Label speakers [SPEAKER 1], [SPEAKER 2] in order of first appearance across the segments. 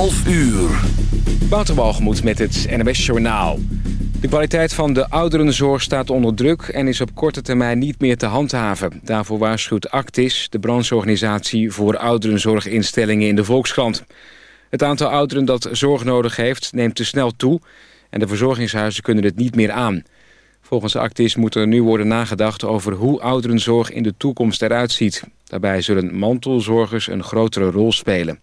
[SPEAKER 1] 11 uur.
[SPEAKER 2] Waterwalgemoed met het NWS Journaal. De kwaliteit van de ouderenzorg staat onder druk... en is op korte termijn niet meer te handhaven. Daarvoor waarschuwt Actis, de brancheorganisatie... voor ouderenzorginstellingen in de Volkskrant. Het aantal ouderen dat zorg nodig heeft neemt te snel toe... en de verzorgingshuizen kunnen het niet meer aan. Volgens Actis moet er nu worden nagedacht over hoe ouderenzorg in de toekomst eruit ziet. Daarbij zullen mantelzorgers een grotere rol spelen.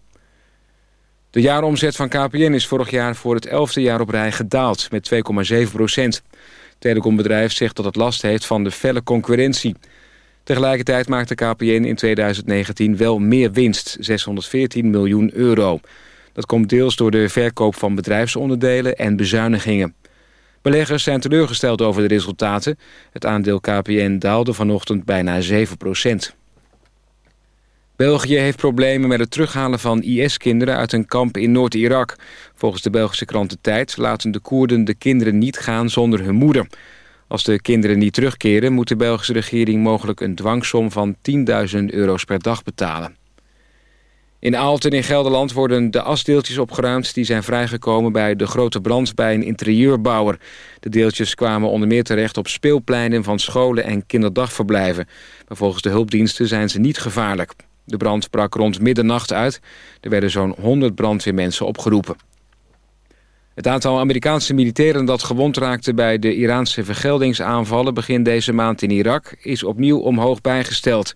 [SPEAKER 2] De jaaromzet van KPN is vorig jaar voor het elfde jaar op rij gedaald met 2,7 procent. Het telecombedrijf zegt dat het last heeft van de felle concurrentie. Tegelijkertijd maakte KPN in 2019 wel meer winst, 614 miljoen euro. Dat komt deels door de verkoop van bedrijfsonderdelen en bezuinigingen. Beleggers zijn teleurgesteld over de resultaten. Het aandeel KPN daalde vanochtend bijna 7 procent. België heeft problemen met het terughalen van IS-kinderen uit een kamp in Noord-Irak. Volgens de Belgische krant De Tijd laten de Koerden de kinderen niet gaan zonder hun moeder. Als de kinderen niet terugkeren moet de Belgische regering mogelijk een dwangsom van 10.000 euro's per dag betalen. In Aalten in Gelderland worden de asdeeltjes opgeruimd... die zijn vrijgekomen bij de grote brand bij een interieurbouwer. De deeltjes kwamen onder meer terecht op speelpleinen van scholen en kinderdagverblijven. Maar volgens de hulpdiensten zijn ze niet gevaarlijk. De brand brak rond middernacht uit. Er werden zo'n 100 brandweermensen opgeroepen. Het aantal Amerikaanse militairen dat gewond raakte bij de Iraanse vergeldingsaanvallen begin deze maand in Irak is opnieuw omhoog bijgesteld.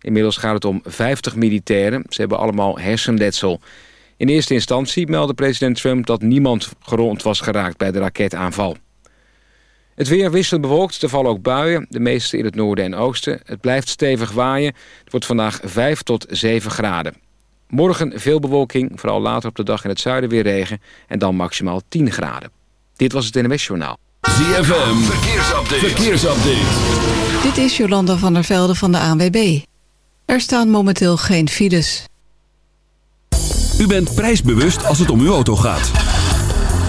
[SPEAKER 2] Inmiddels gaat het om 50 militairen. Ze hebben allemaal hersenletsel. In eerste instantie meldde president Trump dat niemand gerond was geraakt bij de raketaanval. Het weer wisselt bewolkt, er vallen ook buien, de meeste in het noorden en oosten. Het blijft stevig waaien, het wordt vandaag 5 tot 7 graden. Morgen veel bewolking, vooral later op de dag in het zuiden weer regen... en dan maximaal 10 graden. Dit was het NWS Journaal.
[SPEAKER 1] ZFM, verkeersupdate. verkeersupdate.
[SPEAKER 3] Dit is Jolanda van der Velde van de ANWB. Er staan momenteel geen files.
[SPEAKER 1] U bent prijsbewust als het om uw auto gaat.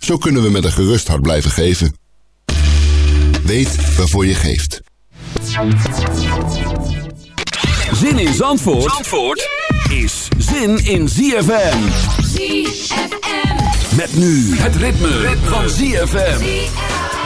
[SPEAKER 4] Zo kunnen we met een gerust hart blijven geven. Weet waarvoor je geeft.
[SPEAKER 1] Zin in Zandvoort, Zandvoort is zin in ZFM.
[SPEAKER 5] ZFM.
[SPEAKER 1] Met nu het ritme, van ZFM.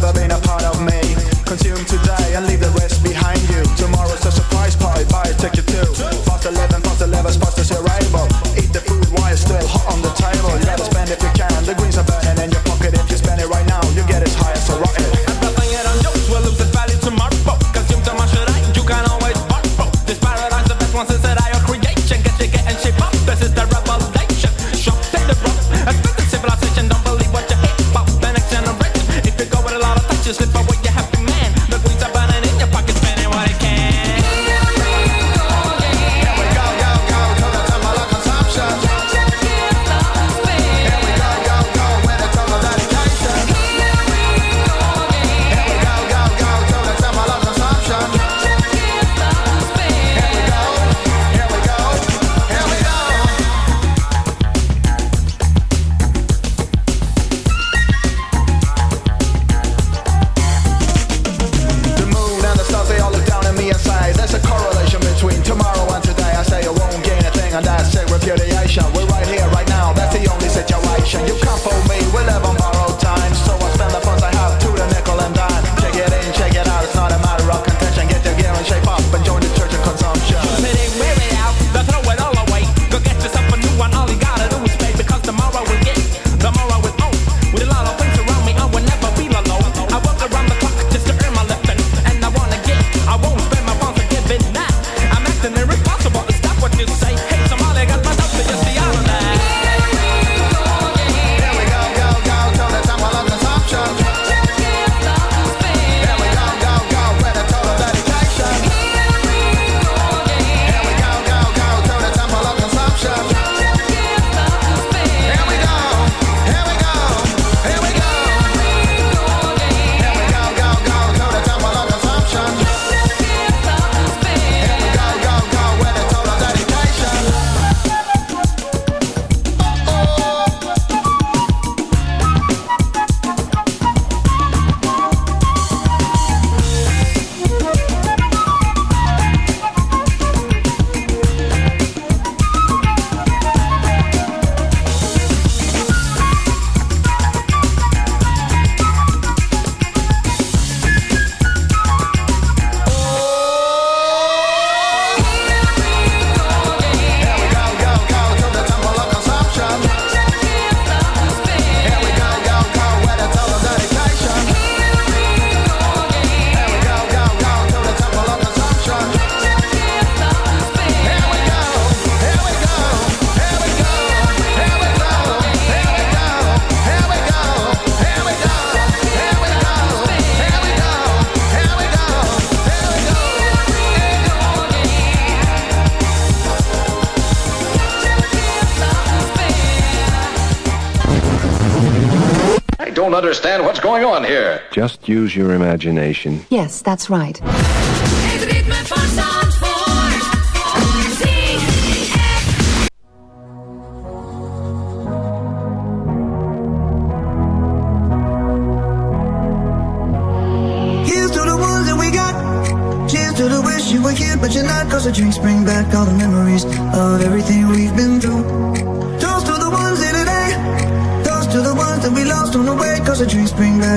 [SPEAKER 6] never been a
[SPEAKER 7] part of me. Consume today and leave the rest behind you. Tomorrow's a surprise party, buy a ticket too.
[SPEAKER 8] going on here?
[SPEAKER 9] Just use your imagination.
[SPEAKER 10] Yes, that's right.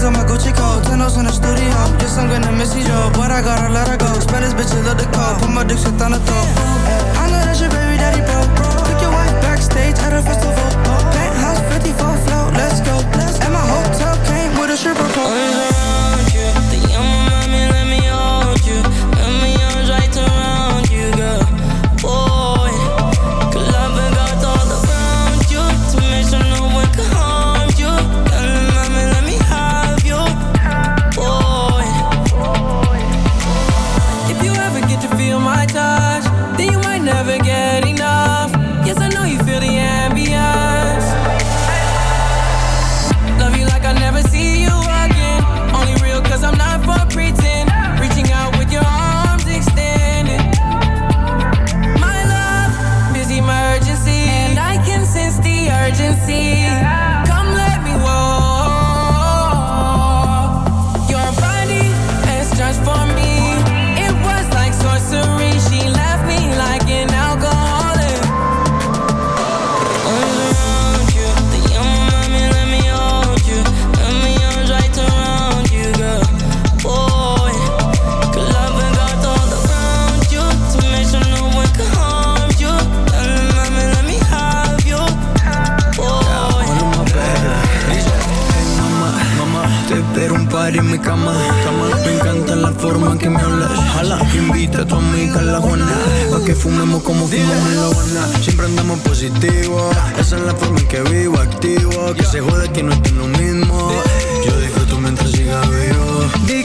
[SPEAKER 6] diamonds on
[SPEAKER 11] my Gucci coat. Tendos in the studio. Yes, I'm gonna miss you, yo, but I gotta let her go. Spanish bitch, love the call. Put my dick shit on the top. I know that's your baby daddy, bro. Took your wife backstage at a festival. Penthouse 54 float, let's go. And my hotel came with a stripper pole. entre tu amiga la guana. Que fumemos como fumamos en la guana. Siempre andamos positivo. Esa es la forma en que vivo, activo. Que se jode que no estoy lo mismo. Yo disfruto mientras siga vivo.
[SPEAKER 6] Di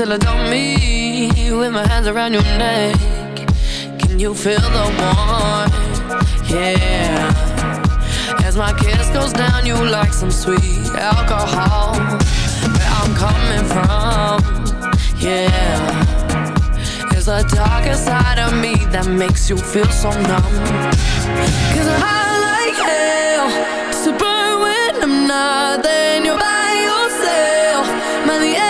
[SPEAKER 12] till I on me,
[SPEAKER 13] With my hands around your neck. Can you feel the warmth? Yeah. As my kiss goes down you like some sweet alcohol Where I'm coming from. Yeah. It's the dark side of me that makes you feel so numb. Cause I like hell To burn when I'm not then you're by yourself. By the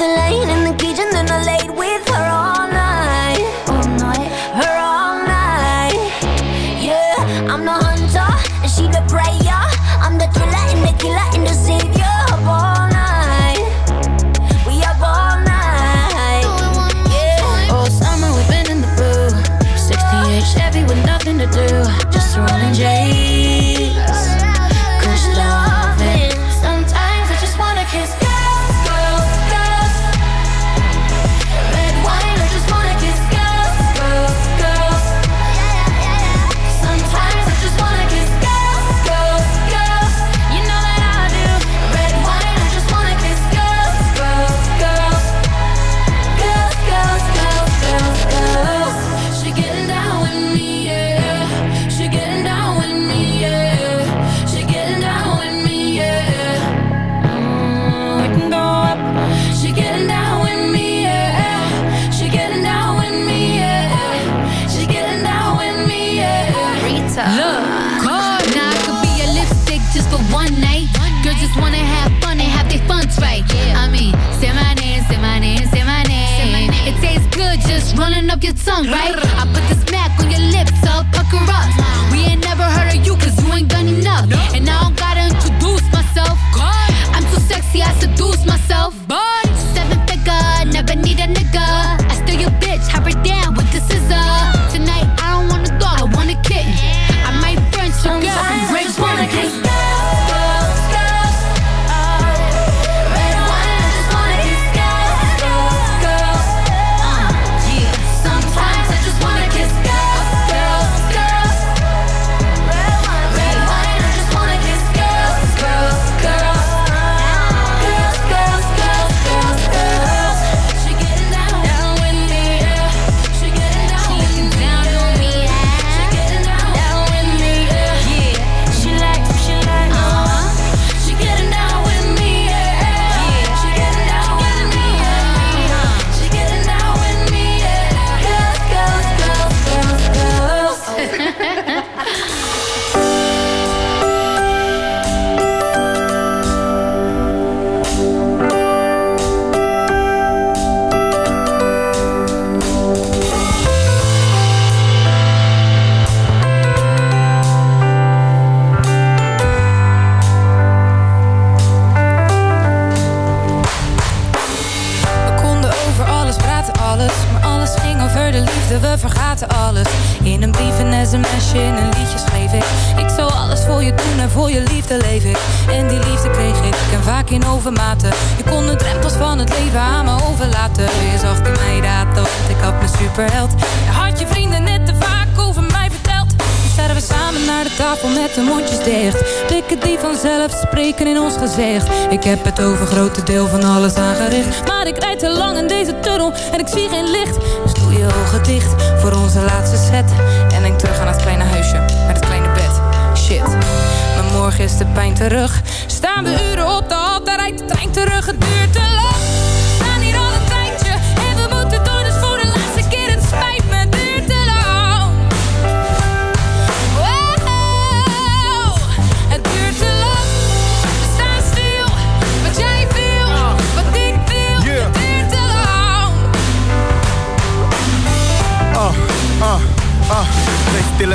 [SPEAKER 13] the
[SPEAKER 6] lane in the kitchen, then I laid with her.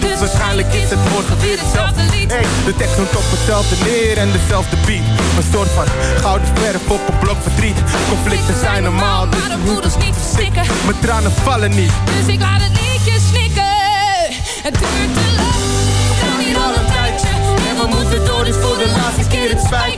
[SPEAKER 14] Dus waarschijnlijk is het morgen weer hetzelfde lied. Hey, de tekst noemt op hetzelfde neer en dezelfde beat. Een soort van gouden verf op een blok verdriet. Conflicten zijn normaal, dus
[SPEAKER 15] Maar de voeders niet verstikken
[SPEAKER 14] mijn tranen vallen niet.
[SPEAKER 15] Dus ik laat het liedje snikken Het duurt te lang We staan hier al een tijdje En we moeten door, dus voor de laatste keer Het spijt